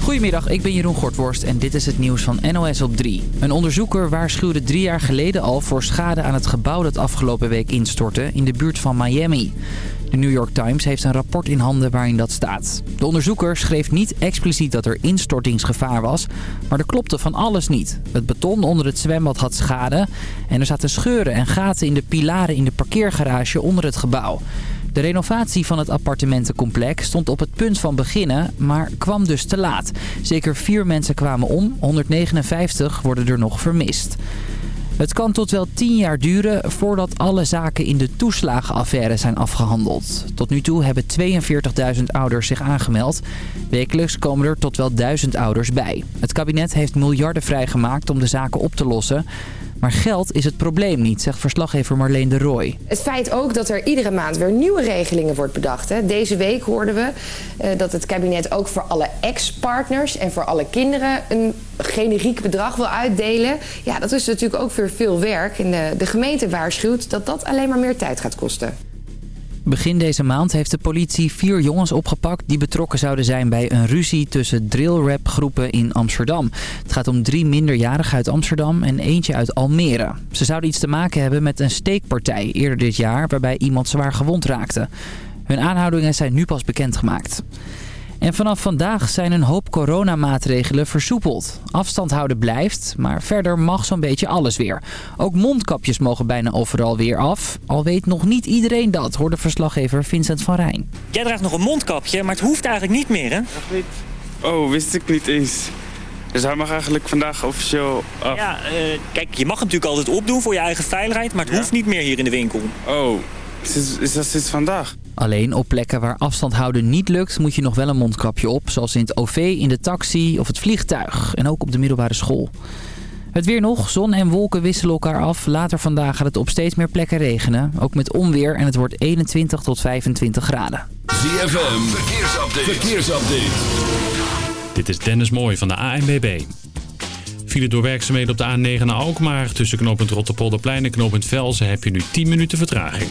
Goedemiddag, ik ben Jeroen Gortworst en dit is het nieuws van NOS op 3. Een onderzoeker waarschuwde drie jaar geleden al voor schade aan het gebouw dat afgelopen week instortte in de buurt van Miami. De New York Times heeft een rapport in handen waarin dat staat. De onderzoeker schreef niet expliciet dat er instortingsgevaar was, maar er klopte van alles niet. Het beton onder het zwembad had schade en er zaten scheuren en gaten in de pilaren in de parkeergarage onder het gebouw. De renovatie van het appartementencomplex stond op het punt van beginnen, maar kwam dus te laat. Zeker vier mensen kwamen om, 159 worden er nog vermist. Het kan tot wel 10 jaar duren voordat alle zaken in de toeslagenaffaire zijn afgehandeld. Tot nu toe hebben 42.000 ouders zich aangemeld. Wekelijks komen er tot wel 1000 ouders bij. Het kabinet heeft miljarden vrijgemaakt om de zaken op te lossen. Maar geld is het probleem niet, zegt verslaggever Marleen de Rooij. Het feit ook dat er iedere maand weer nieuwe regelingen wordt bedacht. Hè. Deze week hoorden we uh, dat het kabinet ook voor alle ex-partners en voor alle kinderen een generiek bedrag wil uitdelen. Ja, dat is natuurlijk ook weer veel werk. En de, de gemeente waarschuwt dat dat alleen maar meer tijd gaat kosten. Begin deze maand heeft de politie vier jongens opgepakt die betrokken zouden zijn bij een ruzie tussen drillrapgroepen in Amsterdam. Het gaat om drie minderjarigen uit Amsterdam en eentje uit Almere. Ze zouden iets te maken hebben met een steekpartij eerder dit jaar waarbij iemand zwaar gewond raakte. Hun aanhoudingen zijn nu pas bekendgemaakt. En vanaf vandaag zijn een hoop coronamaatregelen versoepeld. Afstand houden blijft, maar verder mag zo'n beetje alles weer. Ook mondkapjes mogen bijna overal weer af. Al weet nog niet iedereen dat, hoorde verslaggever Vincent van Rijn. Jij draagt nog een mondkapje, maar het hoeft eigenlijk niet meer, hè? Oh, wist ik niet eens. Dus hij mag eigenlijk vandaag officieel af. Ja, uh, kijk, je mag hem natuurlijk altijd opdoen voor je eigen veiligheid, maar het ja? hoeft niet meer hier in de winkel. Oh, is, is dat sinds vandaag? Alleen op plekken waar afstand houden niet lukt, moet je nog wel een mondkapje op. Zoals in het OV, in de taxi of het vliegtuig. En ook op de middelbare school. Het weer nog. Zon en wolken wisselen elkaar af. Later vandaag gaat het op steeds meer plekken regenen. Ook met onweer en het wordt 21 tot 25 graden. ZFM, verkeersupdate. verkeersupdate. Dit is Dennis Mooij van de ANBB. File door werkzaamheden op de A9 naar Alkmaar. Tussen knooppunt Rotterpolderplein en knooppunt Velzen heb je nu 10 minuten vertraging.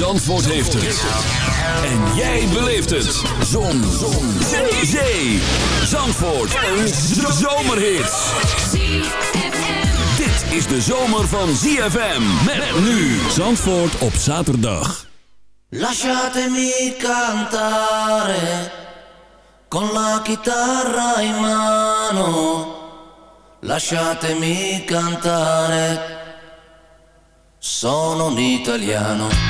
Zandvoort heeft het. En jij beleeft het. Zon. Zon. Zee. Zee. Zandvoort. Een zomerhit. Dit is de zomer van ZFM. Met nu Zandvoort op zaterdag. Lasciatemi cantare con la chitarra in mano. Lasciatemi cantare. Sono un italiano.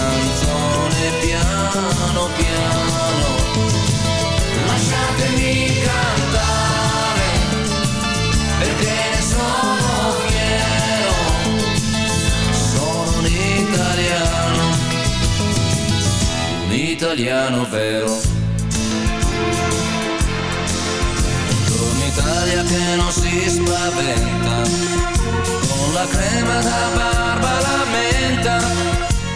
e piano piano. Lasciatemi cantare perché ne sono fiero. Sono un italiano un italiano vero. Un Italia che non si spaventa con la crema da barba la menta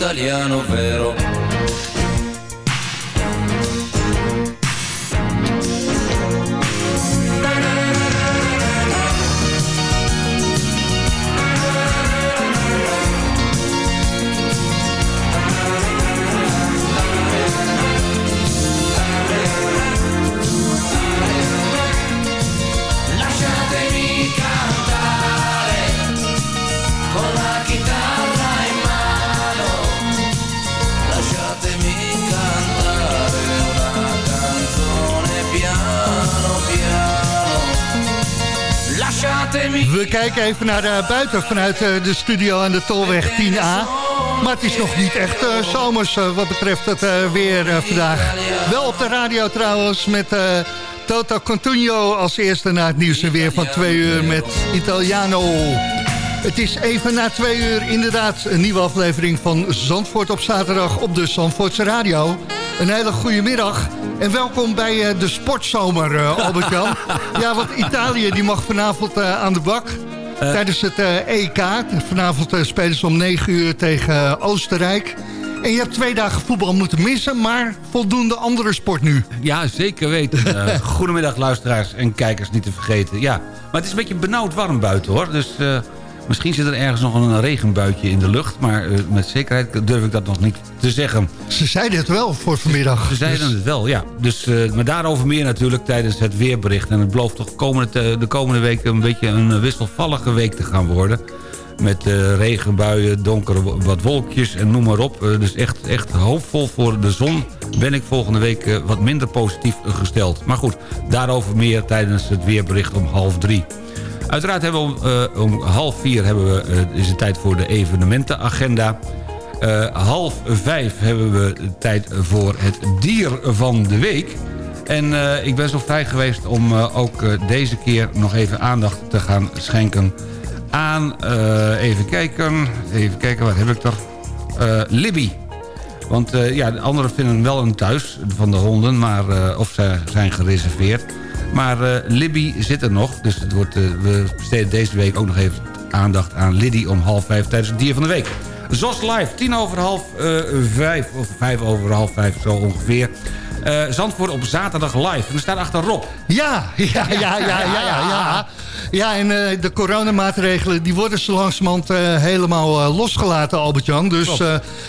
italiano vero. We kijken even naar eh, buiten vanuit eh, de studio aan de Tolweg 10A. Maar het is nog niet echt eh, zomers wat betreft het weer vandaag. Wel op de radio trouwens met Toto Cantugno als eerste na het nieuws weer van twee uur met Italiano. Het is even na twee uur inderdaad een nieuwe aflevering van Zandvoort op zaterdag op de Zandvoortse Radio. Een hele goede middag en welkom bij eh, de sportzomer, eh, Albert-Jan. ja, want Italië die mag vanavond eh, aan de bak tijdens het EK. Vanavond spelen ze om 9 uur tegen Oostenrijk. En je hebt twee dagen voetbal moeten missen, maar voldoende andere sport nu. Ja, zeker weten. Goedemiddag luisteraars en kijkers, niet te vergeten. Ja, maar het is een beetje benauwd warm buiten hoor. Dus misschien zit er ergens nog een regenbuitje in de lucht. Maar eh, met zekerheid durf ik dat nog niet te zeggen. Ze zeiden het wel voor vanmiddag. Ze zeiden Dus- het wel, ja. Dus, eh, maar daarover meer natuurlijk tijdens het weerbericht. En het belooft toch komende, de komende week een beetje een wisselvallige week te gaan worden. Met eh, regenbuien, donkere wat wolkjes en noem maar op. Dus echt, echt hoopvol voor de zon ben ik volgende week wat minder positief gesteld. Maar goed, daarover meer tijdens het weerbericht om half drie. Uiteraard hebben we om, eh, om half vier hebben we, eh, is het tijd voor de evenementenagenda. Eh, half vijf hebben we tijd voor het dier van de week. En ik ben zo vrij geweest om ook deze keer nog even aandacht te gaan schenken aan... even kijken, even kijken, wat heb ik er? Libby. Want ja, de anderen vinden wel een thuis van de honden, maar, of ze zijn gereserveerd. Maar eh, Libby zit er nog, dus het wordt, eh, we besteden deze week ook nog even aandacht aan Liddy om half vijf tijdens het dier van de week. ZOS Live, tien over half eh, vijf, of vijf over half vijf zo ongeveer. Eh, Zandvoort op zaterdag live. En er staat achter Rob. Ja, ja, ja, ja, ja, ja. Ja, en eh, de coronamaatregelen die worden zo langzamerhand eh, helemaal losgelaten, Albert-Jan. Dus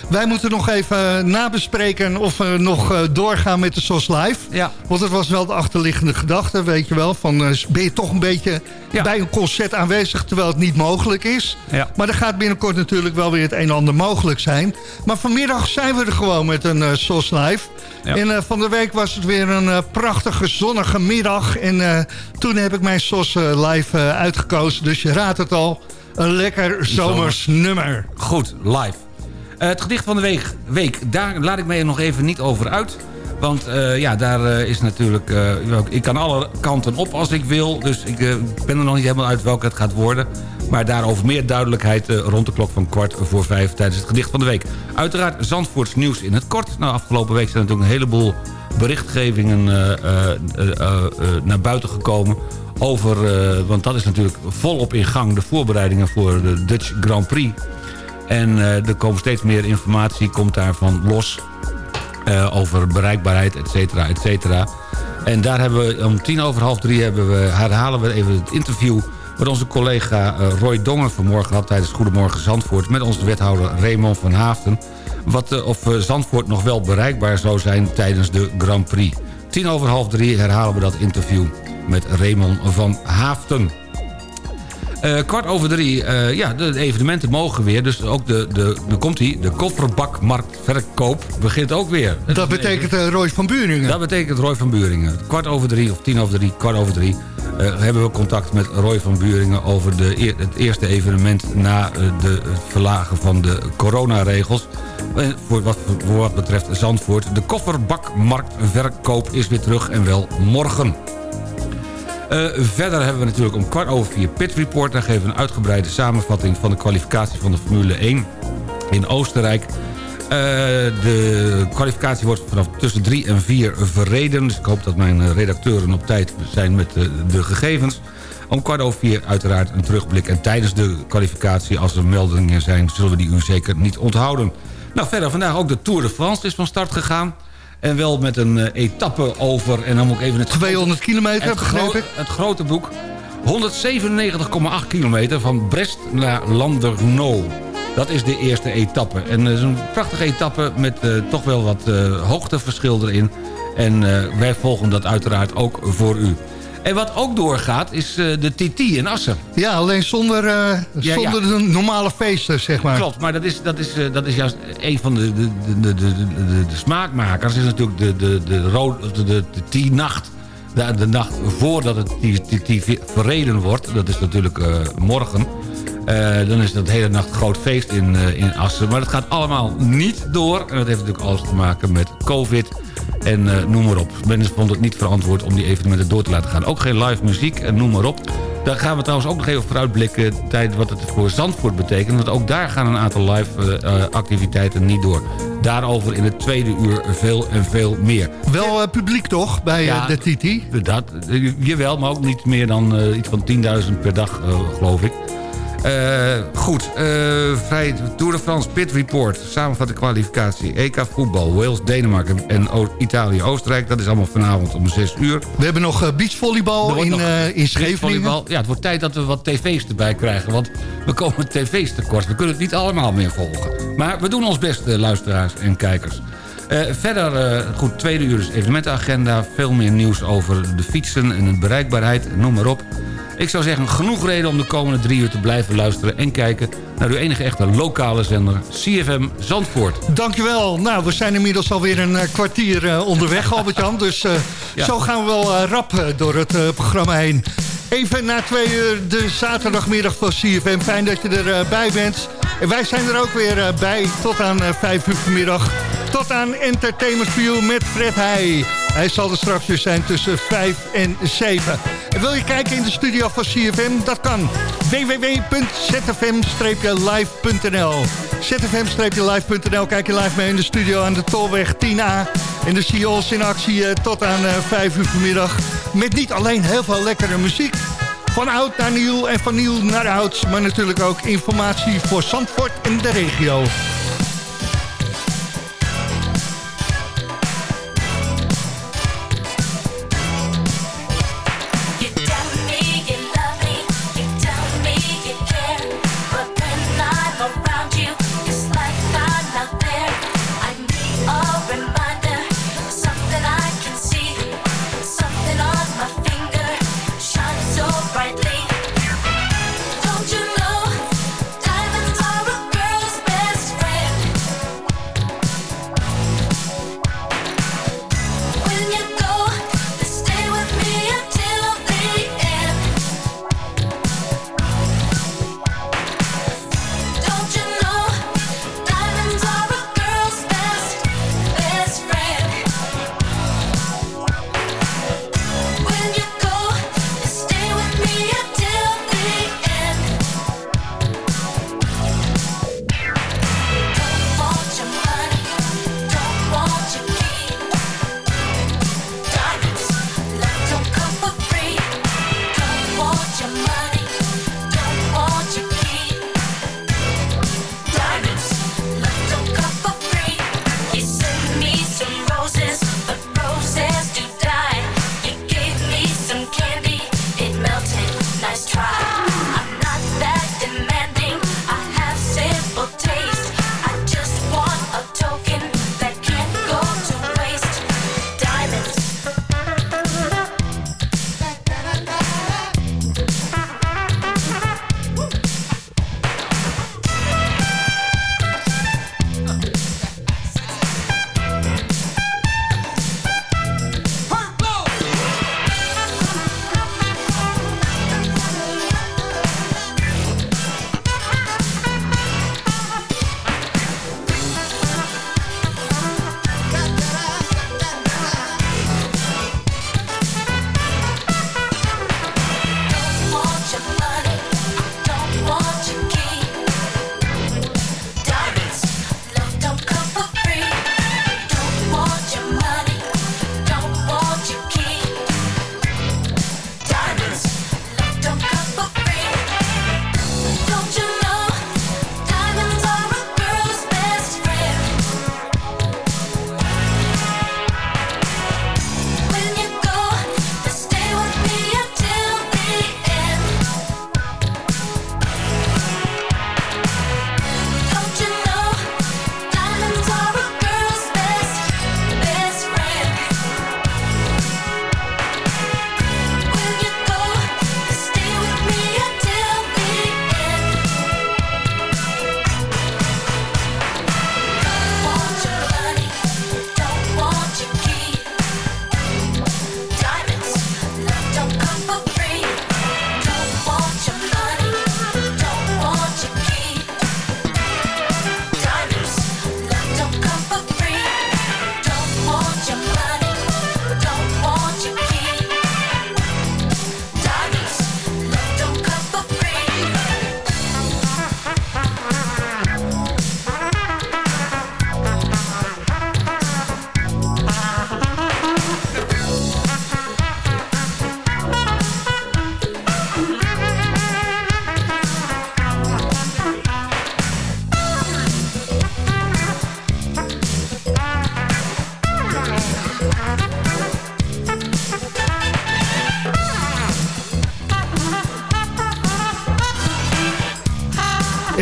wij moeten nog even nabespreken of we nog doorgaan met de SOS Live. Ja. Want het was wel de achterliggende gedachte, weet je wel. Van, ben je toch een beetje Ja. bij een concert aanwezig terwijl het niet mogelijk is. Ja. Maar er gaat binnenkort natuurlijk wel weer het een en ander mogelijk zijn. Maar vanmiddag zijn we er gewoon met een SOS Live. Ja. En van de week was het weer een eh, prachtige zonnige middag. En eh, toen heb ik mijn SOS eh, Live uitgekozen. Dus je raadt het al, een lekker zomers nummer. Goed, live. Het gedicht van de week, week, daar laat ik mij nog even niet over uit. Want ja, daar is natuurlijk... ik kan alle kanten op als ik wil. Dus ik ben er nog niet helemaal uit welke het gaat worden. Maar daarover meer duidelijkheid eh, rond de klok van kwart voor vijf... tijdens het gedicht van de week. Uiteraard Zandvoorts nieuws in het kort. Nou, afgelopen week zijn natuurlijk een heleboel berichtgevingen eh, eh, naar buiten gekomen over... want dat is natuurlijk volop in gang, de voorbereidingen voor de Dutch Grand Prix. En er komt steeds meer informatie, komt daarvan los... over bereikbaarheid, et cetera, et cetera. En daar hebben we om tien over half drie hebben we, herhalen we even het interview... wat onze collega eh, Roy Dongen vanmorgen had tijdens Goedemorgen Zandvoort... met onze wethouder Raymond van Haafden... Wat, eh, of eh, Zandvoort nog wel bereikbaar zou zijn tijdens de Grand Prix. Tien over half drie herhalen we dat interview met Raymond van Haafden. Eh, kwart over drie, eh, ja, de evenementen mogen weer. Dus ook de, de, de, komt ie, de kofferbakmarktverkoop begint ook weer. Dat betekent eh, Roy van Buringen. Dat betekent Roy van Buringen. Kwart over drie, of tien over drie, kwart over drie... hebben we contact met Roy van Buringen over de, het eerste evenement... na de, het verlagen van de coronaregels. Eh, voor, wat, voor wat betreft Zandvoort. De kofferbakmarktverkoop is weer terug en wel morgen. Eh, verder hebben we natuurlijk om kwart over vier Pit Report. Daar geven we een uitgebreide samenvatting van de kwalificatie van de Formule 1 in Oostenrijk. Eh, de kwalificatie wordt vanaf tussen 3 en 4 verreden. Dus ik hoop dat mijn eh, redacteuren op tijd zijn met de, de gegevens. Om kwart over vier uiteraard een terugblik. En tijdens de kwalificatie, als er meldingen zijn... zullen we die u zeker niet onthouden. Nou, verder vandaag ook de Tour de France is van start gegaan. En wel met een eh, etappe over... en dan moet ik even het 200 kilometer, het, begreep ik. het grote boek. 197,8 kilometer van Brest naar Landerneau. Dat is de eerste etappe. En het is een prachtige etappe met eh, toch wel wat eh, hoogteverschil erin. En eh, wij volgen dat uiteraard ook voor u. En wat ook doorgaat is eh, de TT in Assen. Ja, alleen zonder, Ja, zonder de normale feesten, zeg maar. Klopt, maar dat is, dat is, eh, dat is juist een van de, de, de, de, de, smaakmakers. is natuurlijk de, de, de, rood, de, de, de T-nacht. De, de nacht voordat het T verreden wordt. Dat is natuurlijk morgen. Dan is dat hele nacht groot feest in, in Assen. Maar dat gaat allemaal niet door. En dat heeft natuurlijk alles te maken met COVID. En eh, noem maar op. Mensen vonden het niet verantwoord om die evenementen door te laten gaan. Ook geen live muziek en noem maar op. Daar gaan we trouwens ook nog even vooruitblikken... tijd wat het voor Zandvoort betekent. Want ook daar gaan een aantal live eh, eh, activiteiten niet door. Daarover in het tweede uur veel en veel meer. Wel publiek toch, bij Ja, de Titi? Dat, jawel, maar ook niet meer dan iets van 10.000 per dag, geloof ik. Eh, goed, eh vrij Tour de France Pit Report. Samenvatte kwalificatie. EK voetbal, Wales, Denemarken en O- Italië, Oostenrijk. Dat is allemaal vanavond om 6 uur. We hebben nog eh, beachvolleybal in, nog in Scheveningen. Ja, het wordt tijd dat we wat tv's erbij krijgen. Want we komen tv's tekort. We kunnen het niet allemaal meer volgen. Maar we doen ons best, luisteraars en kijkers. Verder, goed, tweede uur is evenementenagenda. Veel meer nieuws over de fietsen en de bereikbaarheid. Noem maar op. Ik zou zeggen, genoeg reden om de komende drie uur te blijven luisteren... en kijken naar uw enige echte lokale zender, CFM Zandvoort. Dankjewel. Nou, we zijn inmiddels alweer een eh, kwartier eh, onderweg, Albert-Jan. Dus eh, Ja. zo gaan we wel rap door het programma heen. Even na twee uur de zaterdagmiddag van CFM. Fijn dat je erbij bij bent. En wij zijn er ook weer eh, bij tot aan eh, vijf uur vanmiddag. Tot aan Entertainment View met Fred Heij. Hij zal er straks weer zijn tussen 5 en 7. En wil je kijken in de studio van CFM? Dat kan. www.zfm-live.nl zfm-live.nl Kijk je live mee in de studio aan de Tolweg 10A. En je ons in actie eh, tot aan eh, 5 uur vanmiddag. Met niet alleen heel veel lekkere muziek. Van oud naar nieuw en van nieuw naar oud. Maar natuurlijk ook informatie voor Zandvoort en de regio.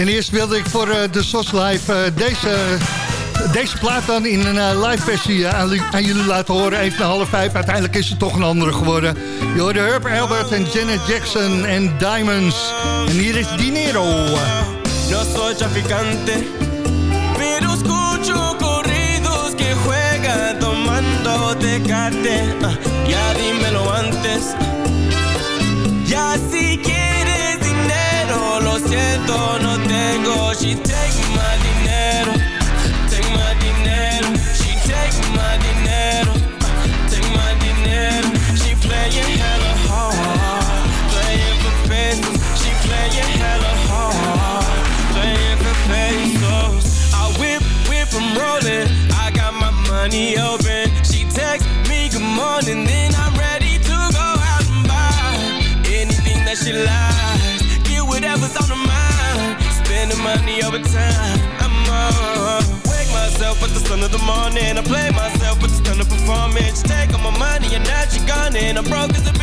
Eerst wilde ik voor eh, de SOS Live eh, deze, deze plaat dan in een eh, live versie aan, aan jullie laten horen. Even na half vijf. Uiteindelijk is het toch een andere geworden. Je hoorde Herb Albert en Janet Jackson en Diamonds. En hier is Dinero. No soy traficante, pero escucho corridos que juegan tomando tecate. Ah, ya dímelo antes. Ya si quieres dinero, lo siento, no считать the. I play myself with the stun of performance. Take all my money and now she gone and I'm broke as a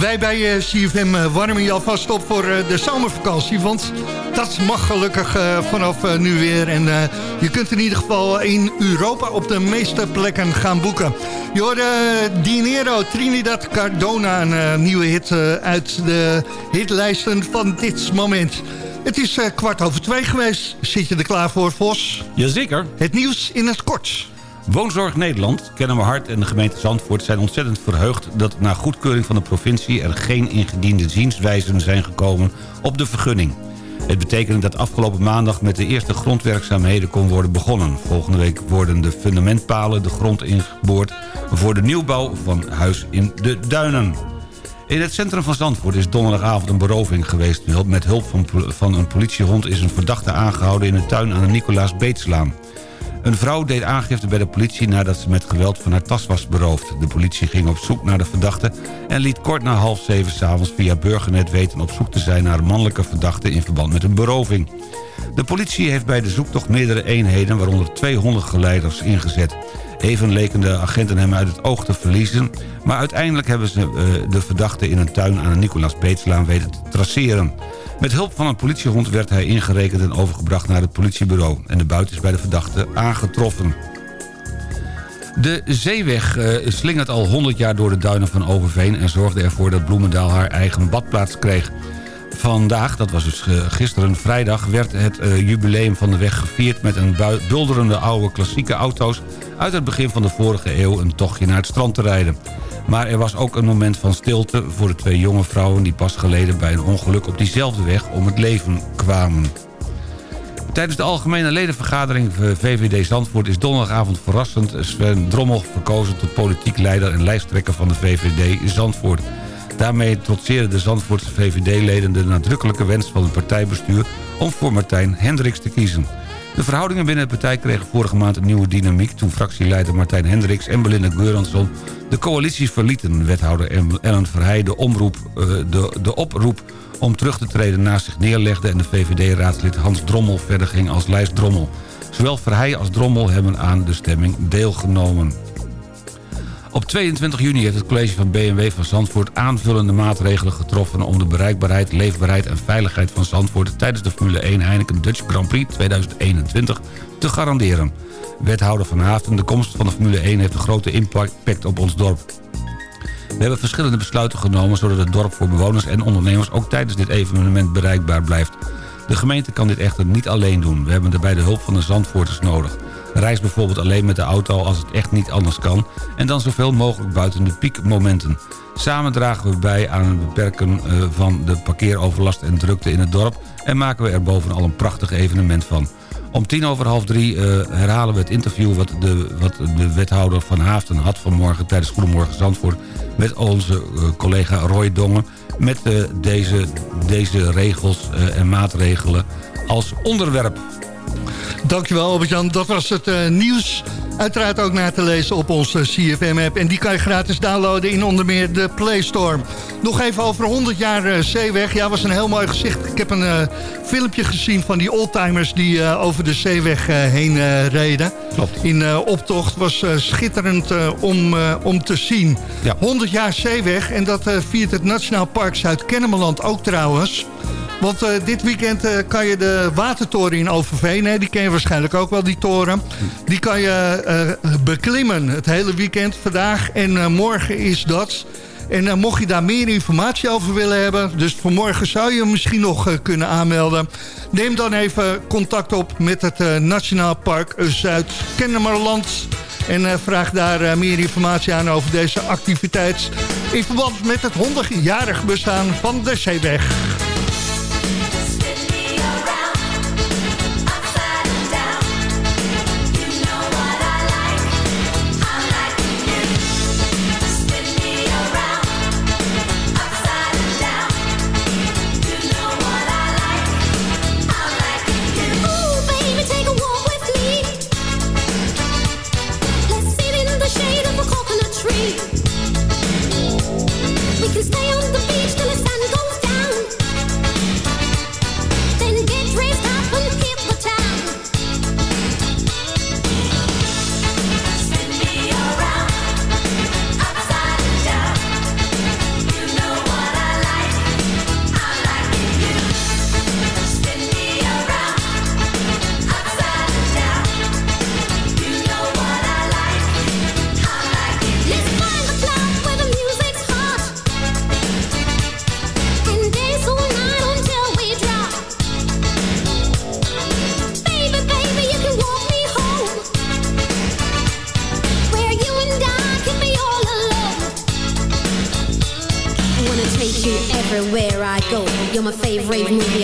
Wij bij eh, CFM eh, warmen je alvast op voor eh, de zomervakantie. Want dat mag gelukkig vanaf nu weer. En je kunt in ieder geval in Europa op de meeste plekken gaan boeken. Je hoorde Dinero Trinidad Cardona, een nieuwe hit uit de hitlijsten van dit moment. Het is kwart over twee geweest. Zit je er klaar voor, Vos? Jazeker. Het nieuws in het kort. Woonzorg Nederland, Kennemerhart en de gemeente Zandvoort zijn ontzettend verheugd... dat na goedkeuring van de provincie er geen ingediende zienswijzen zijn gekomen op de vergunning. Het betekent dat afgelopen maandag met de eerste grondwerkzaamheden kon worden begonnen. Volgende week worden de fundamentpalen de grond ingeboord voor de nieuwbouw van Huis in de Duinen. In het centrum van Zandvoort is donderdagavond een beroving geweest. Met hulp van, van een politiehond is een verdachte aangehouden in een tuin aan de Nicolaas Beetslaan. Een vrouw deed aangifte bij de politie nadat ze met geweld van haar tas was beroofd. De politie ging op zoek naar de verdachte en liet kort na half zeven s'avonds via Burgernet weten op zoek te zijn naar een mannelijke verdachte in verband met een beroving. De politie heeft bij de zoektocht meerdere eenheden, waaronder twee hondengeleiders, ingezet. Even leken de agenten hem uit het oog te verliezen... maar uiteindelijk hebben ze eh, de verdachte in een tuin aan de Nicolaas Beetslaan weten te traceren. Met hulp van een politiehond werd hij ingerekend en overgebracht naar het politiebureau. En de buit is bij de verdachte aangetroffen. De zeeweg eh, slingert al 100 jaar door de duinen van Overveen... en zorgde ervoor dat Bloemendaal haar eigen badplaats kreeg. Vandaag, dat was dus eh, gisteren vrijdag... werd het eh, jubileum van de weg gevierd met een bulderende oude klassieke auto's... uit het begin van de vorige eeuw een tochtje naar het strand te rijden. Maar er was ook een moment van stilte voor de twee jonge vrouwen... die pas geleden bij een ongeluk op diezelfde weg om het leven kwamen. Tijdens de algemene ledenvergadering VVD Zandvoort... is donderdagavond verrassend Sven Drommel verkozen... tot politiek leider en lijsttrekker van de VVD Zandvoort. Daarmee trotseerden de Zandvoortse VVD-leden de nadrukkelijke wens van het partijbestuur... om voor Martijn Hendricks te kiezen. De verhoudingen binnen de partij kregen vorige maand een nieuwe dynamiek... toen fractieleider Martijn Hendricks en Belinda Geuransson de coalitie verlieten. Wethouder Ellen Verheij de, eh, de, de oproep om terug te treden naast zich neerlegde... en de VVD-raadslid Hans Drommel verder ging als lijst Drommel. Zowel Verheij als Drommel hebben aan de stemming deelgenomen. Op 22 juni heeft het college van BMW van Zandvoort aanvullende maatregelen getroffen... om de bereikbaarheid, leefbaarheid en veiligheid van Zandvoort... tijdens de Formule 1 Heineken Dutch Grand Prix 2021 te garanderen. Wethouder Van Haften, de komst van de Formule 1 heeft een grote impact op ons dorp. We hebben verschillende besluiten genomen... zodat het dorp voor bewoners en ondernemers ook tijdens dit evenement bereikbaar blijft. De gemeente kan dit echter niet alleen doen. We hebben daarbij de hulp van de Zandvoorters nodig. Reis bijvoorbeeld alleen met de auto als het echt niet anders kan... en dan zoveel mogelijk buiten de piekmomenten. Samen dragen we bij aan het beperken eh, van de parkeeroverlast en drukte in het dorp... en maken we er bovenal een prachtig evenement van. Om tien over half drie eh, herhalen we het interview... Wat de, wat de wethouder van Haafden had vanmorgen tijdens Goedemorgen Zandvoort... met onze eh, collega Roy Dongen... met deze, deze regels en maatregelen als onderwerp. Dankjewel Albert-Jan, dat was het eh, nieuws. Uiteraard ook na te lezen op onze CFM-app. En die kan je gratis downloaden in onder meer de Play Store. Nog even over 100 jaar eh, zeeweg. Ja, was een heel mooi gezicht. Ik heb een eh, filmpje gezien van die oldtimers die over de zeeweg heen reden. Klopt. In optocht was schitterend om, om te zien. 100 jaar zeeweg en dat viert het Nationaal Park Zuid-Kennemerland ook trouwens. Want eh, dit weekend eh, kan je de watertoren in Overveen... Hè, die ken je waarschijnlijk ook wel, die toren... die kan je eh, beklimmen het hele weekend. Vandaag en morgen is dat... En mocht je daar meer informatie over willen hebben... dus vanmorgen zou je misschien nog kunnen aanmelden... neem dan even contact op met het Nationaal Park Zuid-Kennemerland... en vraag daar meer informatie aan over deze activiteit... in verband met het 100-jarig bestaan van de Zeeweg.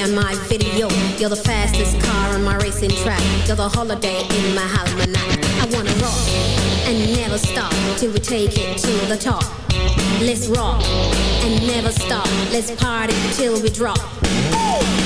On my video. You're the fastest car on my racing track. You're the holiday in my almanac. I wanna rock and never stop till we take it to the top. Let's rock and never stop. Let's party till we drop. Spin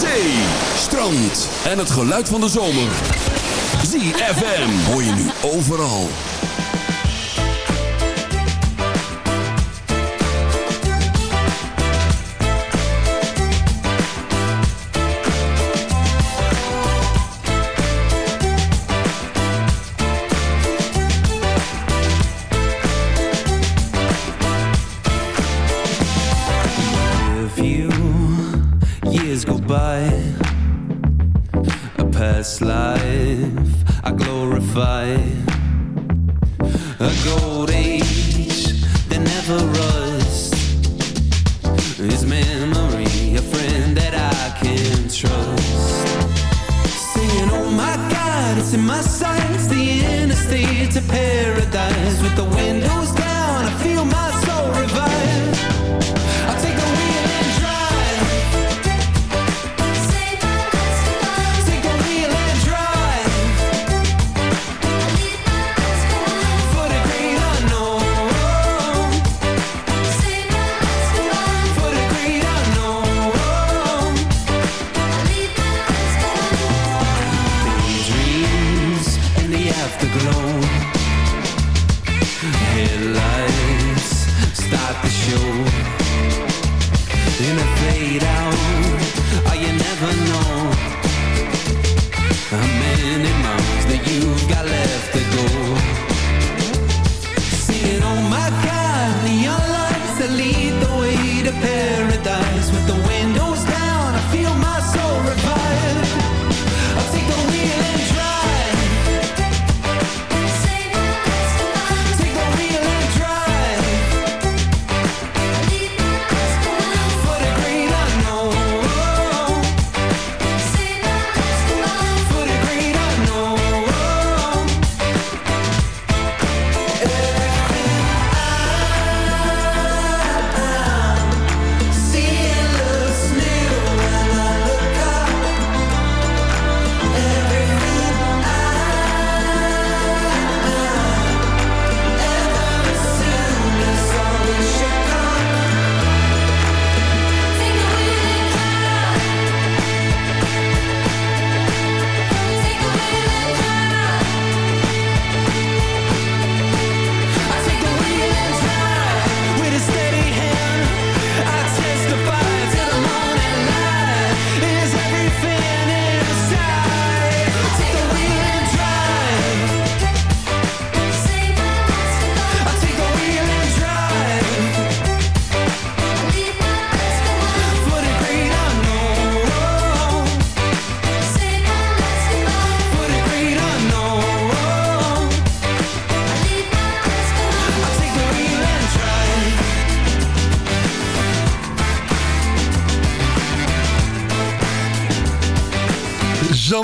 Zee, strand en het geluid van de zomer. ZFM hoor je nu overal.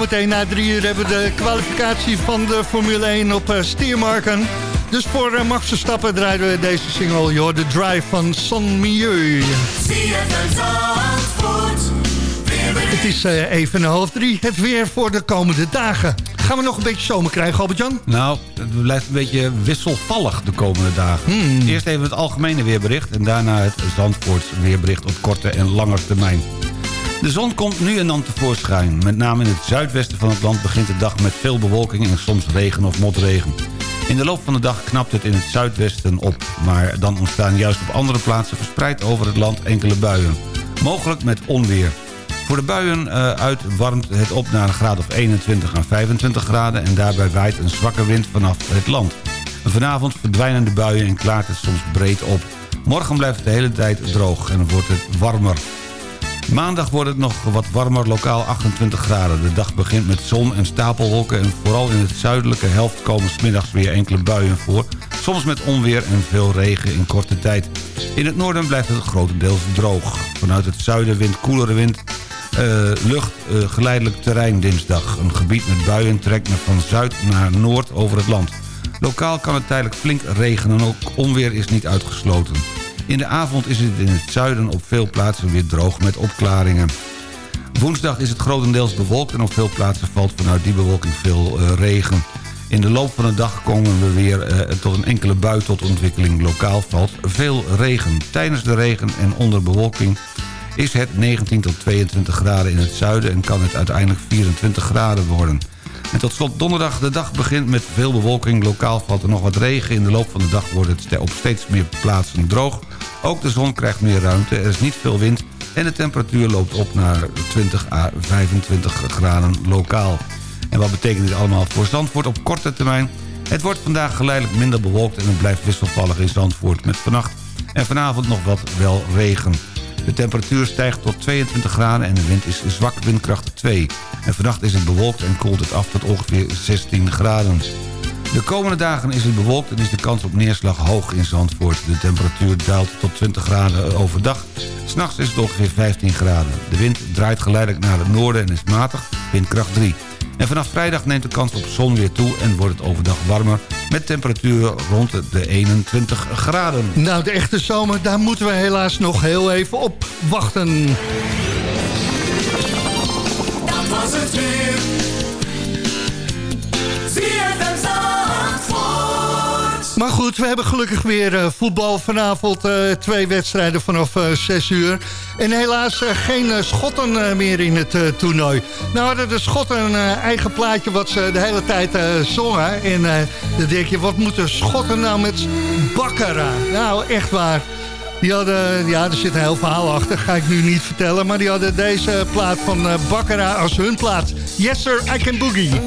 Zometeen na drie uur hebben we de kwalificatie van de Formule 1 op eh, Stiermarken. Dus voor uh, Max Verstappen draaien we deze single, joh, de drive van Son Milieu. Het is eh, even een half drie, het weer voor de komende dagen. Gaan we nog een beetje zomer krijgen, Albert-Jan? Nou, het blijft een beetje wisselvallig de komende dagen. Eerst even het algemene weerbericht... en daarna het Zandvoorts weerbericht op korte en lange termijn. De zon komt nu en dan tevoorschijn. Met name in het zuidwesten van het land begint de dag met veel bewolking... en soms regen of motregen. In de loop van de dag knapt het in het zuidwesten op. Maar dan ontstaan juist op andere plaatsen verspreid over het land enkele buien. Mogelijk met onweer. Voor de buien eh, uit warmt het op naar een graad of 21 à 25 graden... en daarbij waait een zwakke wind vanaf het land. Vanavond verdwijnen de buien en klaart het soms breed op. Morgen blijft het de hele tijd droog en wordt het warmer. Maandag wordt het nog wat warmer, lokaal 28 graden. De dag begint met zon en stapelwolken... en vooral in het zuidelijke helft komen smiddags weer enkele buien voor... soms met onweer en veel regen in korte tijd. In het noorden blijft het grotendeels droog. Vanuit het zuiden wint koelere wind... eh, lucht eh, geleidelijk terrein dinsdag. Een gebied met buien trekt van zuid naar noord over het land. Lokaal kan het tijdelijk flink regenen en ook onweer is niet uitgesloten. In de avond is het in het zuiden op veel plaatsen weer droog met opklaringen. Woensdag is het grotendeels bewolkt en op veel plaatsen valt vanuit die bewolking veel eh, regen. In de loop van de dag komen we weer eh, tot een enkele bui tot ontwikkeling. Lokaal valt veel regen. Tijdens de regen en onder bewolking is het 19 tot 22 graden in het zuiden... en kan het uiteindelijk 24 graden worden. En tot slot donderdag. De dag begint met veel bewolking. Lokaal valt er nog wat regen. In de loop van de dag wordt het op steeds meer plaatsen droog. Ook de zon krijgt meer ruimte. Er is niet veel wind. En de temperatuur loopt op naar 20 à 25 graden lokaal. En wat betekent dit allemaal voor Zandvoort op korte termijn? Het wordt vandaag geleidelijk minder bewolkt en het blijft wisselvallig in Zandvoort... met vannacht en vanavond nog wat wel regen. De temperatuur stijgt tot 22 graden en de wind is zwak windkracht 2. En vannacht is het bewolkt en koelt het af tot ongeveer 16 graden. De komende dagen is het bewolkt en is de kans op neerslag hoog in Zandvoort. De temperatuur daalt tot 20 graden overdag. S'nachts is het ongeveer 15 graden. De wind draait geleidelijk naar het noorden en is matig, windkracht 3. En vanaf vrijdag neemt de kans op zon weer toe en wordt het overdag warmer... met temperaturen rond de 21 graden. Nou, de echte zomer, daar moeten we helaas nog heel even op wachten. Dat was het weer. ZFM Zandvoort. Maar goed, we hebben gelukkig weer eh, voetbal vanavond. eh, twee wedstrijden vanaf eh 6 uur. En helaas geen Schotten meer in het toernooi. Nou hadden de Schotten een eigen plaatje wat ze de hele tijd zongen. En dan denk je, wat moeten Schotten nou met Baccara? Nou, echt waar. Die hadden, ja, er zit een heel verhaal achter, ga ik nu niet vertellen. Maar die hadden deze plaat van Baccara als hun plaat. Yes sir, I can boogie.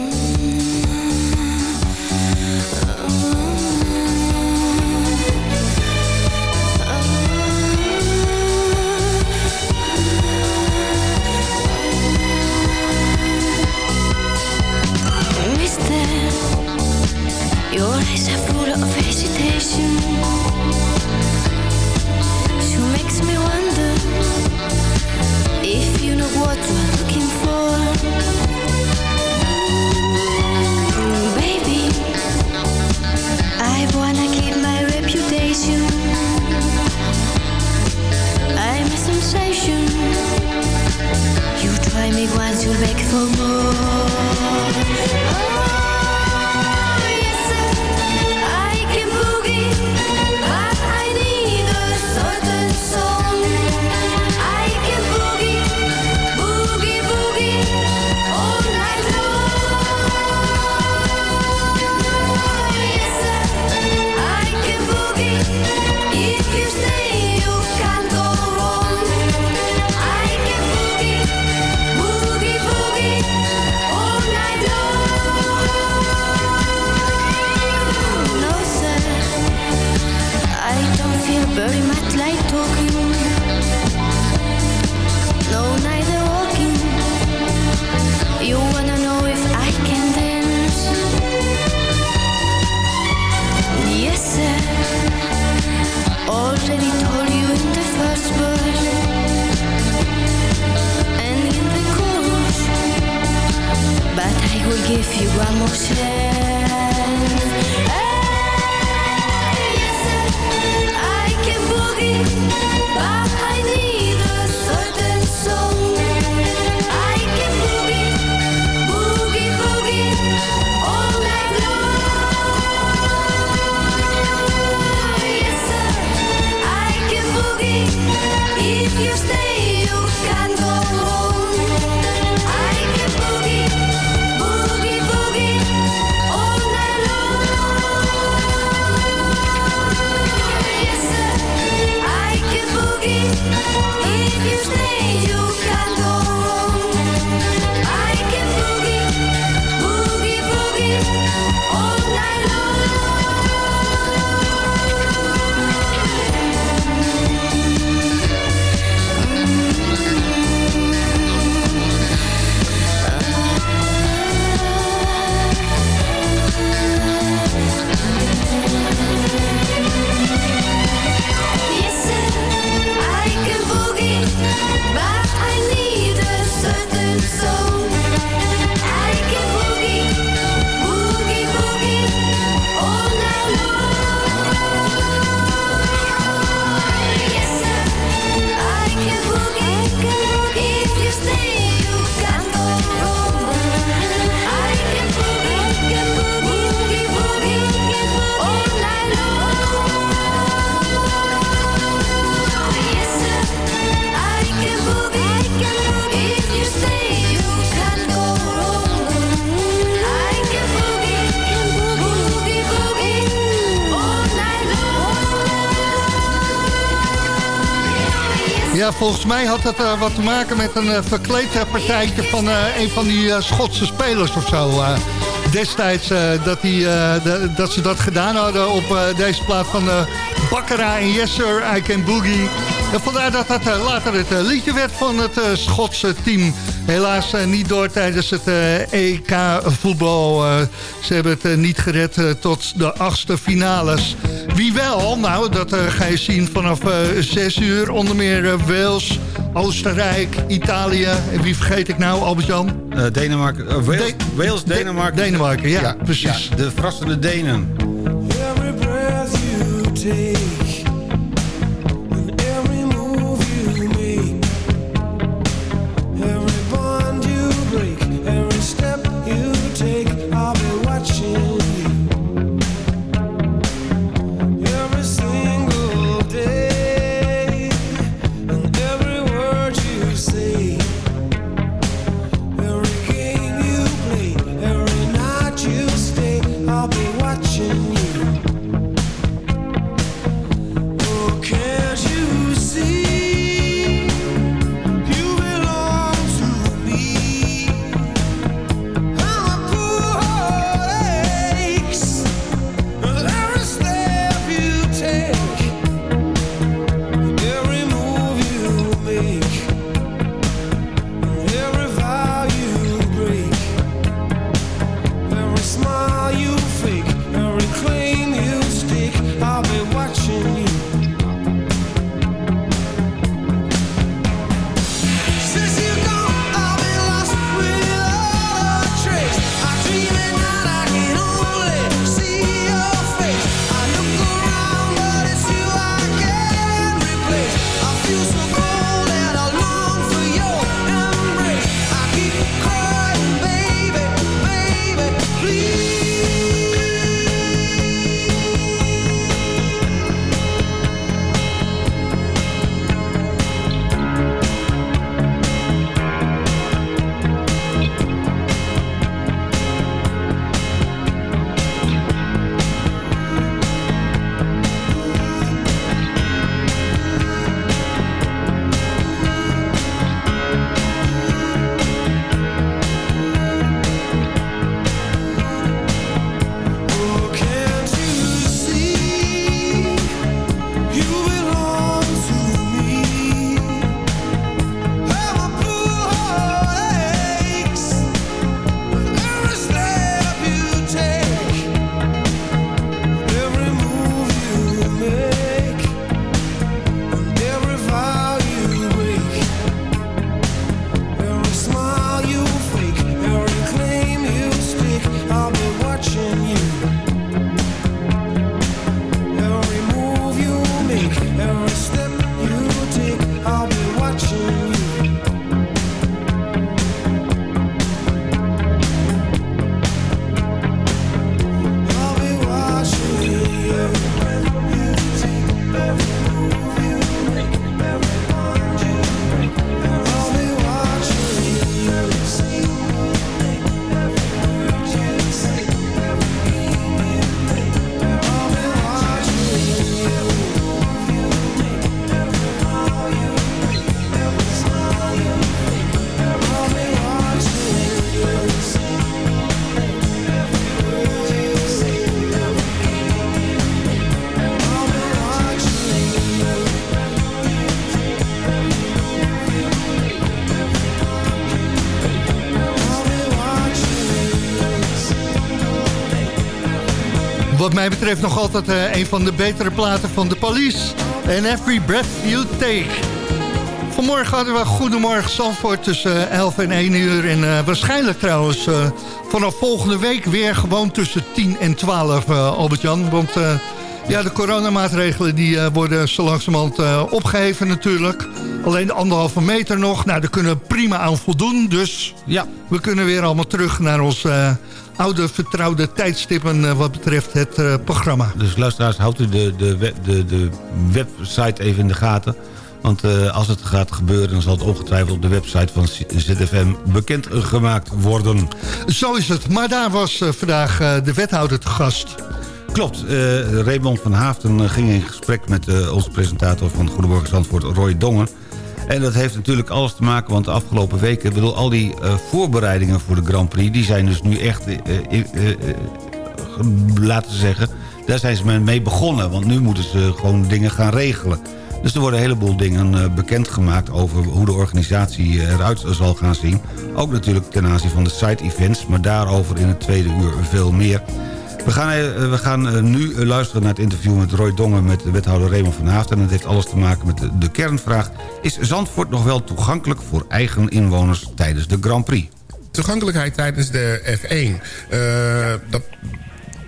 Volgens mij had het eh, wat te maken met een uh, verkleedpartijtje van eh, een van die eh, Schotse spelers of zo. eh. destijds eh, dat, die, eh, dat ze dat gedaan hadden op eh, deze plaat van eh Bakkera en Yes Sir, I Can Boogie. En vandaar dat dat eh, later het eh, liedje werd van het eh, Schotse team. Helaas eh, niet door tijdens het eh, EK voetbal. Eh, ze hebben het eh, niet gered eh, tot de achtste finales. Wie wel? Nou, dat eh, ga je zien vanaf eh 6 uur. Onder meer eh, Wales, Oostenrijk, Italië. En wie vergeet ik nou, Albert-Jan? Eh, Denemarken, eh, Wales, Wales, Denemarken. Denemarken, ja, precies. Ja, de verrassende Denen. Every breath you take Wat mij betreft nog altijd eh, een van de betere platen van de Police. En Every Breath You Take. Vanmorgen hadden we Goedemorgen Zandvoort tussen eh, 11 en 1 uur. En eh, waarschijnlijk trouwens eh, vanaf volgende week weer gewoon tussen 10 en 12, eh, Albert-Jan. Want eh, ja, de coronamaatregelen die, eh, worden zo langzamerhand eh, opgeheven natuurlijk. Alleen de anderhalve meter nog. Nou, daar kunnen we prima aan voldoen. Dus ja. we kunnen weer allemaal terug naar ons eh, oude vertrouwde tijdstippen... eh, wat betreft het eh, programma. Dus luisteraars, houdt u de, de, web- de, de website even in de gaten. Want eh, als het gaat gebeuren, dan zal het ongetwijfeld op de website van ZFM bekendgemaakt worden. Zo is het. Maar daar was vandaag de wethouder te gast. Klopt. Raymond van Haafden ging in gesprek met onze presentator van Goedemorgen Zandvoort, Roy Dongen. En dat heeft natuurlijk alles te maken, want de afgelopen weken... bedoel, al die eh, voorbereidingen voor de Grand Prix... die zijn dus nu echt, eh, eh, laten we zeggen... daar zijn ze mee begonnen, want nu moeten ze gewoon dingen gaan regelen. Dus er worden een heleboel dingen bekendgemaakt... over hoe de organisatie eruit zal gaan zien. Ook natuurlijk ten aanzien van de side-events... maar daarover in het tweede uur veel meer. We gaan, eh, we gaan eh, nu eh, luisteren naar het interview met Roy Dongen... met de wethouder Raymond van Haafden. En dat heeft alles te maken met de, de kernvraag... is Zandvoort nog wel toegankelijk voor eigen inwoners tijdens de Grand Prix? Toegankelijkheid tijdens de F1. eh, dat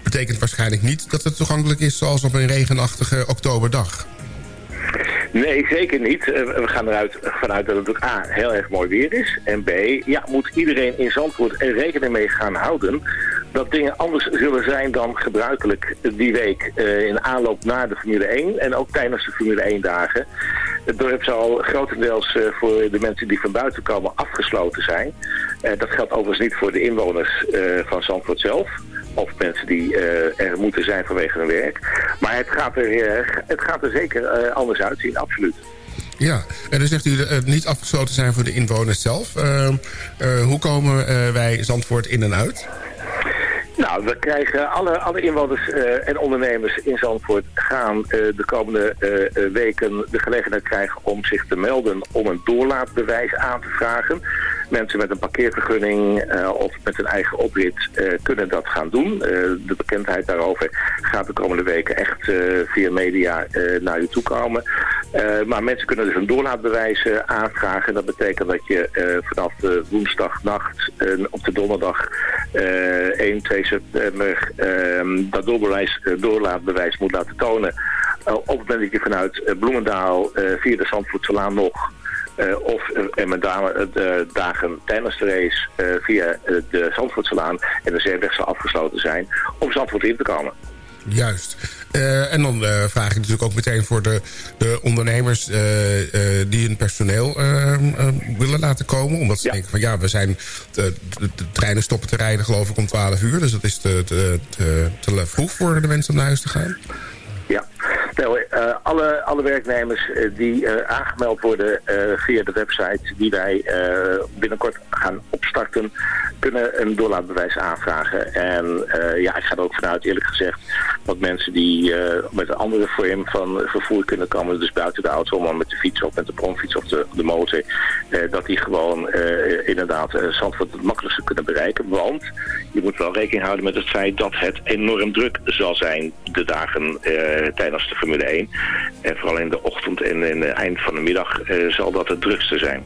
betekent waarschijnlijk niet dat het toegankelijk is... zoals op een regenachtige oktoberdag. Nee, zeker niet. We gaan eruit vanuit dat het ook A, heel erg mooi weer is. En B, ja, moet iedereen in Zandvoort er rekening mee gaan houden... dat dingen anders zullen zijn dan gebruikelijk die week eh, in aanloop naar de Formule 1... en ook tijdens de Formule 1 dagen. Het dorp zal grotendeels eh, voor de mensen die van buiten komen afgesloten zijn. Eh, dat geldt overigens niet voor de inwoners van Zandvoort zelf of mensen die er moeten zijn vanwege hun werk. Maar het gaat er, het gaat er zeker anders uitzien, absoluut. Ja, en dan zegt u het niet afgesloten zijn voor de inwoners zelf. Eh, eh, hoe komen wij Zandvoort in en uit? Nou, we krijgen alle, alle inwoners eh, en ondernemers in Zandvoort gaan eh, de komende eh, weken de gelegenheid krijgen om zich te melden om een doorlaatbewijs aan te vragen. Mensen met een parkeervergunning of met een eigen oprit kunnen dat gaan doen. De bekendheid daarover gaat de komende weken echt via media naar u toe komen. Eh, maar mensen kunnen dus een doorlaatbewijs eh, aanvragen. Dat betekent dat je eh, vanaf woensdagnacht op de donderdag eh 1, 2 september eh, dat doorbewijs, doorlaatbewijs moet laten tonen. Op het moment dat je vanuit Bloemendaal via de Zandvoortselaan nog of en met name de dagen tijdens de race via de Zandvoortselaan en de zeeweg zal afgesloten zijn om Zandvoort in te komen. Juist. Eh, en dan eh, vraag ik natuurlijk ook meteen voor de, de ondernemers eh, die hun personeel willen laten komen. Omdat ze denken van ja, we zijn de, de, de treinen stoppen te rijden geloof ik om 12 uur. Dus dat is te, te, te, te vroeg voor de mensen om naar huis te gaan. Ja, eh, alle, alle werknemers eh, die eh, aangemeld worden via de website die wij binnenkort gaan opstarten, kunnen een doorlaatbewijs aanvragen. En ja, ik ga er ook vanuit, eerlijk gezegd, dat mensen die met een andere vorm van vervoer kunnen komen, dus buiten de auto, maar met de fiets of met de bromfiets of de, de motor, dat die gewoon inderdaad Zandvoort het makkelijkste kunnen bereiken. Want je moet wel rekening houden met het feit dat het enorm druk zal zijn de dagen tijdens de Formule 1. En vooral in de ochtend en in het eind van de middag eh, zal dat het drukste zijn.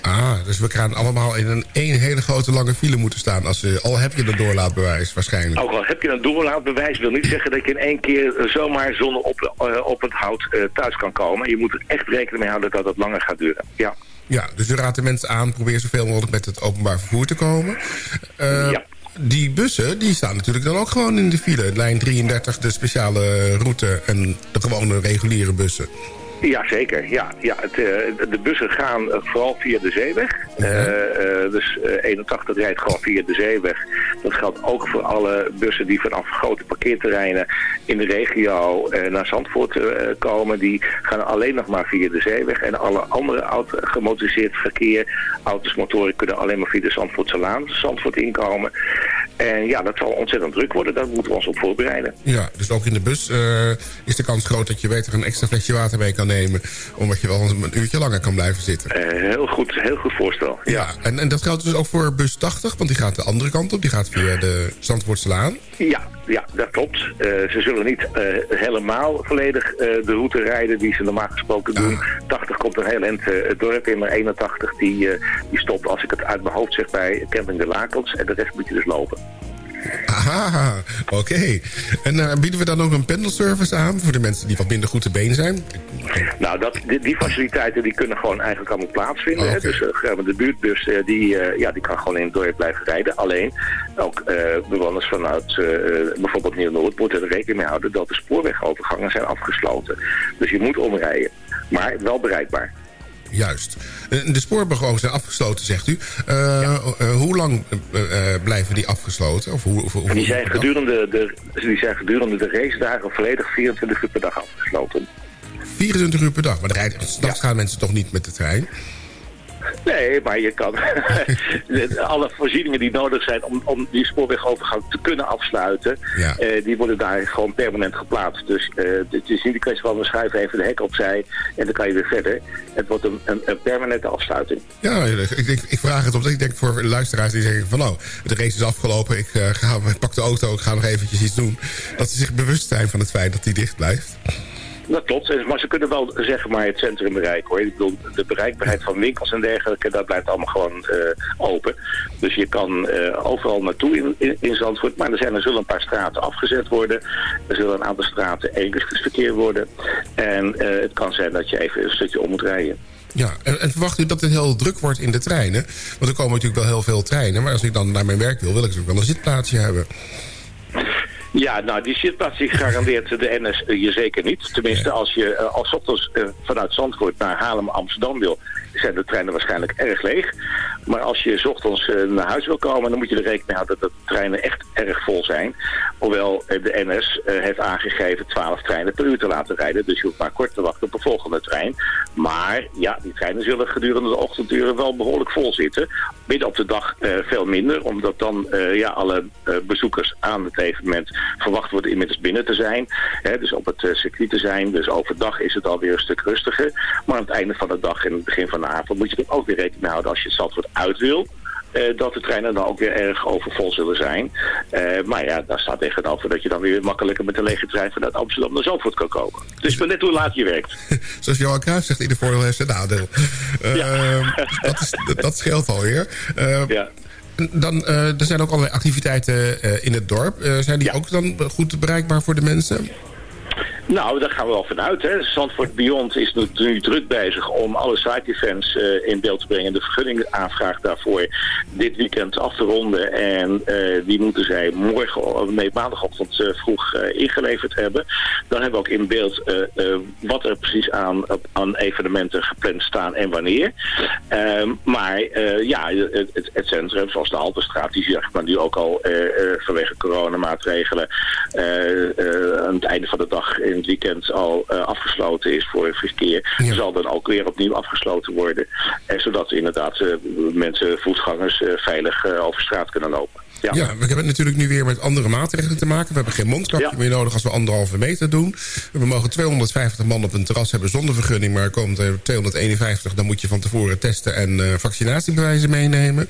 Ah, dus we gaan allemaal in een één hele grote lange file moeten staan. Als, je- al heb je een doorlaatbewijs waarschijnlijk. Ook al heb je een doorlaatbewijs, wil niet zeggen dat je in één keer eh, zomaar zonder op, eh, op het hout eh, thuis kan komen. Je moet er echt rekening mee houden dat het langer gaat duren. Ja. Ja, dus u raadt de mensen aan, probeer zoveel mogelijk met het openbaar vervoer te komen. Eh, Die bussen, die staan natuurlijk dan ook gewoon in de file. Lijn 33, de speciale route en de gewone reguliere bussen. Ja, zeker. Ja, ja, het, eh, de bussen gaan eh, vooral via de zeeweg. Eh, dus eh, 81 rijdt gewoon via de zeeweg. Dat geldt ook voor alle bussen die vanaf grote parkeerterreinen in de regio naar Zandvoort komen. Die gaan alleen nog maar via de zeeweg. En alle andere auto, gemotoriseerd verkeer, auto's, motoren kunnen alleen maar via de Zandvoortse Laan Zandvoort inkomen. En ja, dat zal ontzettend druk worden. Daar moeten we ons op voorbereiden. Ja, dus ook in de bus eh, is de kans groot dat je beter een extra flesje water mee kan nemen. Omdat je wel een, uurtje langer kan blijven zitten. Eh, heel, goed, heel goed voorstel. Ja, en, en dat geldt dus ook voor bus 80, want die gaat de andere kant op. Die gaat via de Zandvoortslaan. Ja, ja, dat klopt. Eh, ze zullen niet eh, helemaal volledig eh, de route rijden die ze normaal gesproken doen. 80 komt een heel eind het dorp in, maar 81 die, die stopt, als ik het uit mijn hoofd zeg, bij Camping de Lakels. En de rest moet je dus lopen. Aha, oké. En eh, bieden we dan ook een pendelservice aan voor de mensen die wat minder goed te been zijn? Nou, dat, die, die faciliteiten die kunnen gewoon eigenlijk allemaal plaatsvinden. Oh, hè. Dus eh, de buurtbus eh, die, ja, die kan gewoon in het dorp blijven rijden. Alleen ook bewoners vanuit bijvoorbeeld Nieuw-Noord moeten er rekening mee houden dat de spoorwegovergangen zijn afgesloten. Dus je moet omrijden, maar wel bereikbaar. Juist. Eh, De spoorwegen zijn afgesloten, zegt u. Eh, eh, hoe lang blijven die afgesloten? Of hoe, of, hoe- Die zijn, gedurende de, die zijn gedurende de racedagen volledig 24 uur per dag afgesloten. 24 uur per dag. Maar de rijden, s'nachts gaan mensen toch niet met de trein? Nee, maar je kan alle voorzieningen die nodig zijn om, om die spoorwegovergang te kunnen afsluiten, eh, die worden daar gewoon permanent geplaatst. Dus eh, het is niet een kwestie van we schuiven even de hek opzij en dan kan je weer verder. Het wordt een, een, een permanente afsluiting. Ja, ik, ik, ik vraag het omdat ik denk voor luisteraars die zeggen van... oh, de race is afgelopen, ik, uh, ga, ik pak de auto, ik ga nog eventjes iets doen. Dat ze zich bewust zijn van het feit dat die dicht blijft. Dat klopt, maar ze kunnen wel zeg maar het centrum bereiken hoor. Ik bedoel, de bereikbaarheid van winkels en dergelijke, dat blijft allemaal gewoon uh, open. Dus je kan uh, overal naartoe in, in, in, Zandvoort, maar er, zijn, er zullen een paar straten afgezet worden. Er zullen een aantal straten eenrichtingsverkeer worden. En uh, het kan zijn dat je even een stukje om moet rijden. Ja, en, en, verwacht u dat het heel druk wordt in de treinen? Want er komen natuurlijk wel heel veel treinen, maar als ik dan naar mijn werk wil, wil ik natuurlijk wel een zitplaatsje hebben. Ja, nou, die zitplaats garandeert de NS je zeker niet. Tenminste, als je uh, als ochtends uh, vanuit Zandvoort naar Haarlem, Amsterdam wil... zijn de treinen waarschijnlijk erg leeg. Maar als je ochtends uh, naar huis wil komen... dan moet je er rekening houden dat de treinen echt erg vol zijn. Hoewel de NS heeft aangegeven 12 treinen per uur te laten rijden. Dus je hoeft maar kort te wachten op de volgende trein. Maar ja, die treinen zullen gedurende de ochtenduren wel behoorlijk vol zitten. Midden op de dag veel minder. Omdat dan ja, alle bezoekers aan het evenement verwacht wordt inmiddels binnen te zijn. Dus op het circuit te zijn. Dus overdag is het alweer een stuk rustiger. Maar aan het einde van de dag en het begin van de avond moet je er ook weer rekening mee houden als je het Zandvoort uit wil. Uh, dat de treinen dan ook weer erg overvol zullen zijn. Uh, maar ja, daar staat tegenover dat je dan weer makkelijker met een lege trein vanuit Amsterdam naar Zandvoort kan komen. Dus maar net hoe laat je werkt. Zoals Johan Cruijff zegt, ieder voordeel heeft zijn nadeel. Ja. dat, is, dat scheelt alweer. ja. Dan, uh, er zijn ook allerlei activiteiten in het dorp. Zijn die ja. ook dan goed bereikbaar voor de mensen? Nou, daar gaan we wel vanuit. Hè. Zandvoort Beyond is nu, druk bezig om alle side-events uh, in beeld te brengen. De vergunningaanvraag daarvoor dit weekend af te ronden. En uh, die moeten zij morgen, nee, maandagochtend vroeg ingeleverd hebben. Dan hebben we ook in beeld wat er precies aan, aan evenementen gepland staan en wanneer. Ehm, maar ja, het, het, het, centrum, zoals de Alpenstraat, die zeg maar nu ook al vanwege coronamaatregelen aan het einde van de dag in het weekend al uh, afgesloten is voor het verkeer, ja. zal dan ook weer opnieuw afgesloten worden. En zodat inderdaad uh, mensen, voetgangers, veilig over straat kunnen lopen. Ja. ja, we hebben natuurlijk nu weer met andere maatregelen te maken. We hebben geen mondkapje ja. meer nodig als we anderhalve meter doen. We mogen 250 man op een terras hebben zonder vergunning... maar er komt er 251, dan moet je van tevoren testen en uh, vaccinatiebewijzen meenemen.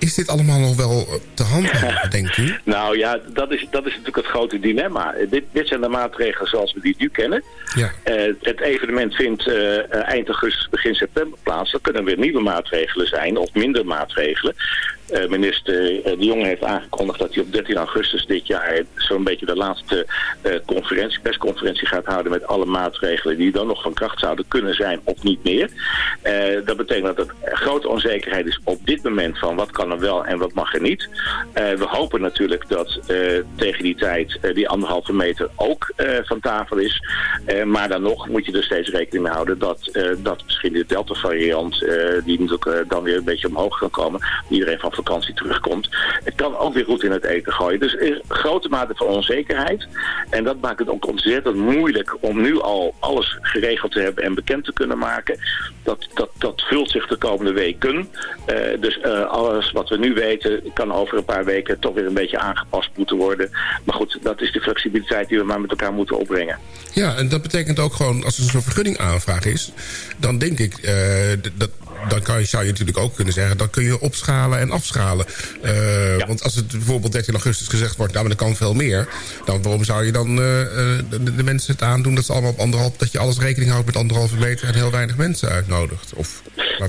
Is dit allemaal nog wel te handhaven, denkt u? Nou ja, dat is, dat is natuurlijk het grote dilemma. Dit, dit zijn de maatregelen zoals we die nu kennen. Ja. Uh, het evenement vindt uh, eind augustus, begin september plaats. Er kunnen weer nieuwe maatregelen zijn of minder maatregelen. Uh, minister De Jonge heeft aangekondigd dat hij op 13 augustus dit jaar zo'n beetje de laatste conferentie, persconferentie gaat houden met alle maatregelen die dan nog van kracht zouden kunnen zijn of niet meer. dat betekent dat er grote onzekerheid is op dit moment van wat kan wel en wat mag er niet. we hopen natuurlijk dat tegen die tijd die anderhalve meter ook van tafel is. maar dan nog moet je er steeds rekening mee houden dat, dat misschien de Delta variant die natuurlijk dan weer een beetje omhoog kan komen. Iedereen van vakantie terugkomt. Het kan ook weer goed in het eten gooien. Dus er is grote mate van onzekerheid. En dat maakt het ook ontzettend moeilijk om nu al alles geregeld te hebben en bekend te kunnen maken. Dat, dat, dat vult zich de komende weken. Dus alles wat we nu weten kan over een paar weken toch weer een beetje aangepast moeten worden. Maar goed, dat is de flexibiliteit die we maar met elkaar moeten opbrengen. Ja, en dat betekent ook gewoon, als er zo'n vergunningaanvraag is... dan denk ik uh, dat dan kan je, zou je natuurlijk ook kunnen zeggen... dan kun je opschalen en afschalen. Uh, ja. Want als het bijvoorbeeld 13 augustus gezegd wordt... nou, maar dat kan veel meer... dan waarom zou je dan uh, de, de, mensen het aandoen... dat, ze allemaal op anderhalf, dat je alles rekening houdt met anderhalve meter... en heel weinig mensen uitnodigt? Of,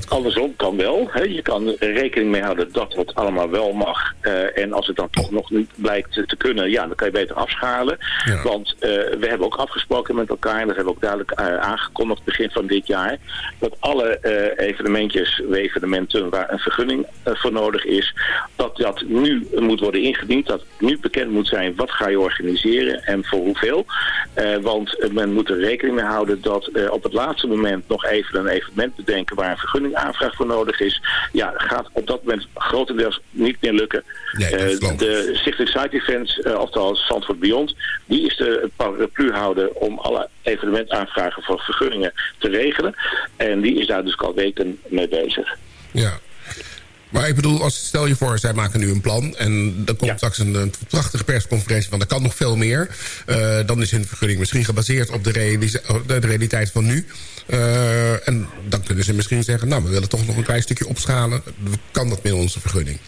Andersom kan wel. Hè. Je kan rekening mee houden dat het allemaal wel mag. Uh, en als het dan toch nog niet blijkt te, kunnen... ja, dan kan je beter afschalen. Ja. Want we hebben ook afgesproken met elkaar... en dat hebben we ook duidelijk aangekondigd begin van dit jaar... dat alle evenementen evenementen waar een vergunning voor nodig is, dat dat nu moet worden ingediend, dat nu bekend moet zijn wat ga je organiseren en voor hoeveel. Want men moet er rekening mee houden dat op het laatste moment nog even een evenement bedenken waar een vergunning vergunningaanvraag voor nodig is, ja, gaat op dat moment grotendeels niet meer lukken. Nee, Eh, de Stichting Side Events, oftewel Zandvoort Beyond, die is de parapluhouder om alle evenementaanvragen voor vergunningen te regelen. En die is daar dus al weken mee bezig. Ja. Maar ik bedoel, als, stel je voor, zij maken nu een plan... en er komt straks een, een prachtige persconferentie van... er kan nog veel meer. Eh, dan is hun vergunning misschien gebaseerd op de, realiteit van nu. Eh, en dan kunnen ze misschien zeggen... nou, we willen toch nog een klein stukje opschalen. Kan dat met onze vergunning?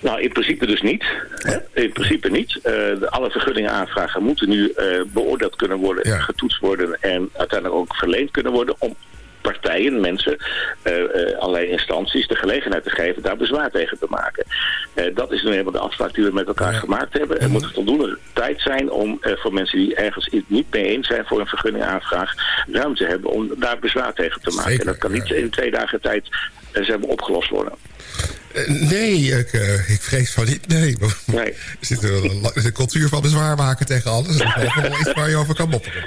Nou, in principe dus niet. Hè? In principe niet. Eh, de, alle vergunningenaanvragen moeten nu eh, beoordeeld kunnen worden, getoetst worden en uiteindelijk ook verleend kunnen worden om partijen, mensen, eh, eh, allerlei instanties de gelegenheid te geven daar bezwaar tegen te maken. Eh, dat is nu helemaal de afspraak die we met elkaar gemaakt hebben. Er moet voldoende tijd zijn om voor mensen die ergens niet mee eens zijn voor een vergunningaanvraag ruimte hebben om daar bezwaar tegen te maken. en dat kan niet in twee dagen tijd zeg maar, opgelost worden. Nee, ik, ik vrees van niet. Nee. nee. Er zit een, cultuur van bezwaar maken tegen alles. Dat is wel iets waar je over kan mopperen.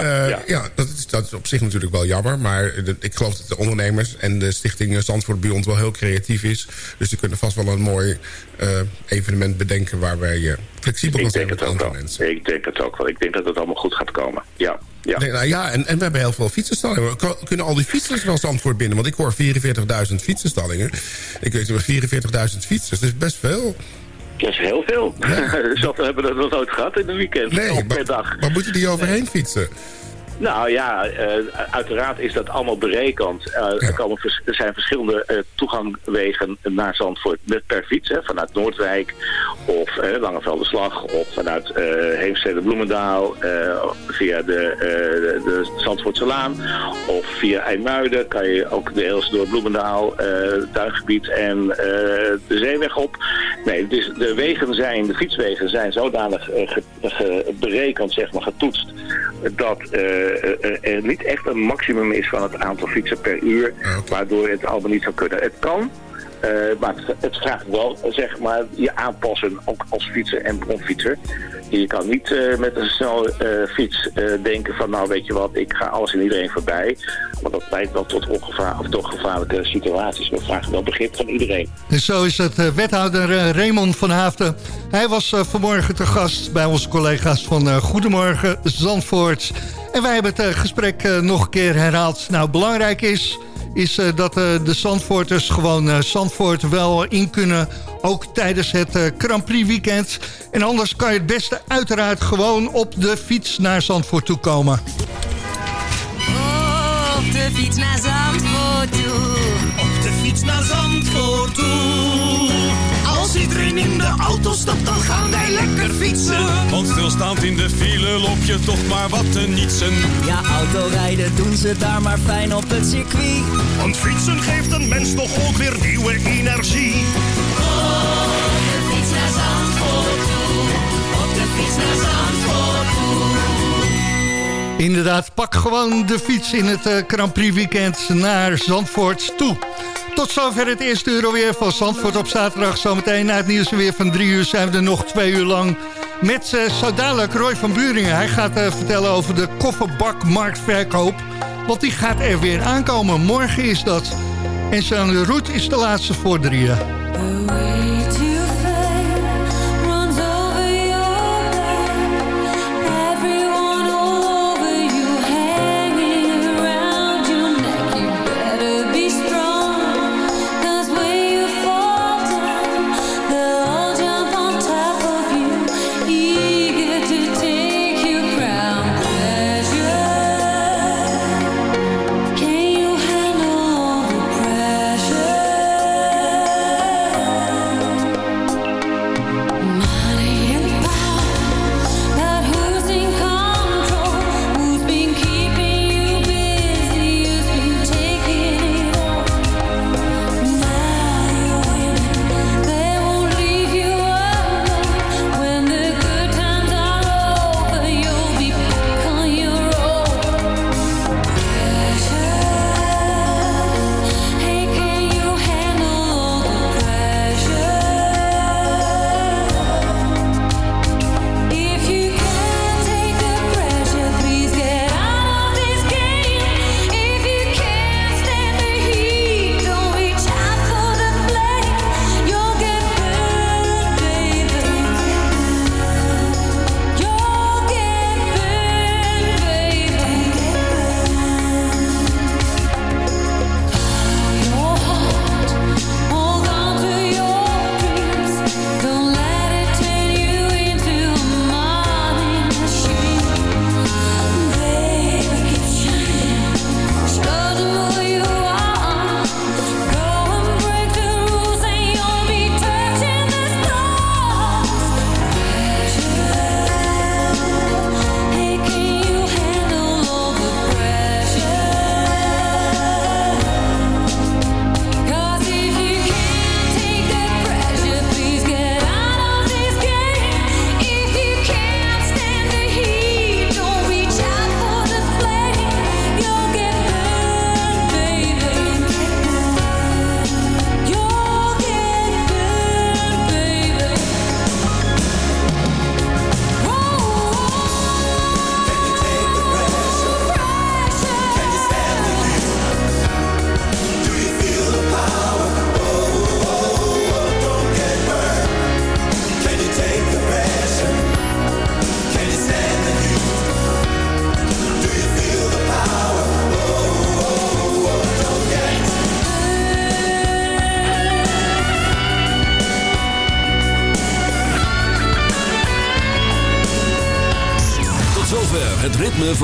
Ja, ja. ja dat, is, dat is op zich natuurlijk wel jammer. Maar de- ik geloof dat de ondernemers en de stichting Zandvoort Beyond wel heel creatief is. Dus die kunnen vast wel een mooi eh, evenement bedenken... waar wij eh, flexibel kan zijn met andere wel. Ik denk het ook wel. Ik denk dat het allemaal goed gaat komen. Ja, ja. Nee, nou ja, en, en we hebben heel veel fietsenstallingen. Kunnen al die fietsers wel Zandvoort binnen? Want ik hoor 44.000 fietsenstallingen. Ik weet niet, 44.000 fietsers, dat is best veel. Dat is heel veel. Zoveel hebben we dat nog nooit gehad in een weekend. Nee, per dag. Waar moeten die overheen fietsen? Nou ja, eh, uiteraard is dat allemaal berekend. Eh, er, komen vers- er zijn verschillende eh, toegangwegen naar Zandvoort met per fiets. Hè, vanuit Noordwijk of Langevelderslag of vanuit Heemstede Bloemendaal. via de, de, de Zandvoortse Laan of via IJmuiden kan je ook deels door Bloemendaal, Tuingebied en de Zeeweg op. Nee, dus de wegen zijn, de fietswegen zijn zodanig berekend, zeg maar, getoetst dat eh, eh, er niet echt een maximum is van het aantal fietsen per uur, waardoor het allemaal niet zou kunnen. Het kan, eh, maar het, vraagt wel, zeg maar, je aanpassen, ook als fietser en bronfietser. Je kan niet eh, met een snelle eh, fiets denken van, nou weet je wat, ik ga alles en iedereen voorbij. Want dat leidt wel tot ongevaar, of gevaarlijke situaties. We vragen wel begrip van iedereen. En zo is het wethouder Raymond van Haafden. Hij was vanmorgen te gast bij onze collega's van Goedemorgen Zandvoort. En wij hebben het gesprek nog een keer herhaald. Nou, belangrijk is, is eh, dat eh, de Zandvoorters gewoon eh, Zandvoort wel in kunnen. Ook tijdens het eh, Grand Prix weekend. En anders kan je het beste uiteraard gewoon op de fiets naar Zandvoort toe komen. Op de fiets naar Zandvoort toe. Op de fiets naar Zandvoort toe. Als iedereen in de auto stapt, dan gaan wij lekker fietsen. Want stilstaand in de file loop je toch maar wat te nietsen. Ja, autorijden doen ze daar maar fijn op het circuit. Want fietsen geeft een mens toch ook weer nieuwe energie. Op de fiets naar Zandvoort toe. Op de fiets naar Zandvoort toe. Inderdaad, pak gewoon de fiets in het eh, Grand Prix weekend naar Zandvoort toe. Tot zover het eerste uur alweer van Zandvoort op zaterdag. Zometeen na het nieuws weer van drie uur zijn we er nog twee uur lang. Met uh, zo dadelijk Roy van Buringen. Hij gaat eh, vertellen over de kofferbakmarktverkoop. Want die gaat er weer aankomen. Morgen is dat. En zijn route is de laatste voor drieën.